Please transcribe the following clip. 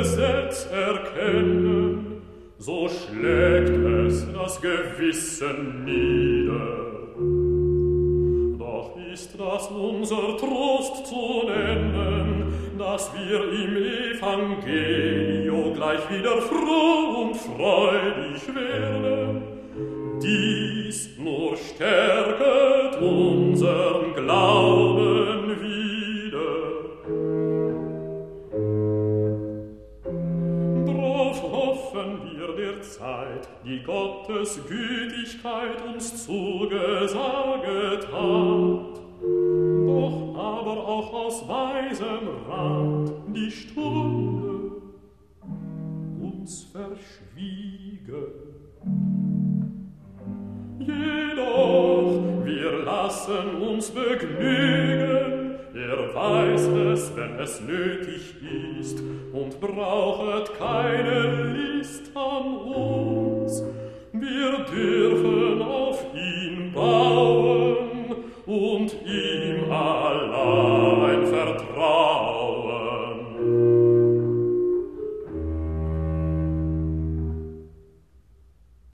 Gesetz erkennen, so schlägt es das Gewissen nieder. Doch ist das unser Trost zu nennen, dass wir im Evangelio gleich wieder froh und freudig werden. Dies nur stärket unseren hoffen wir der Zeit, die Gottes Gütigkeit uns zugesaget hat. Doch aber auch aus weisem Rat die Stunde uns verschwiegen. Jedoch, wir lassen uns begnügen, er weiß es, wenn es nötig ist, und brauchet keine bauen und ihm allein vertrauen.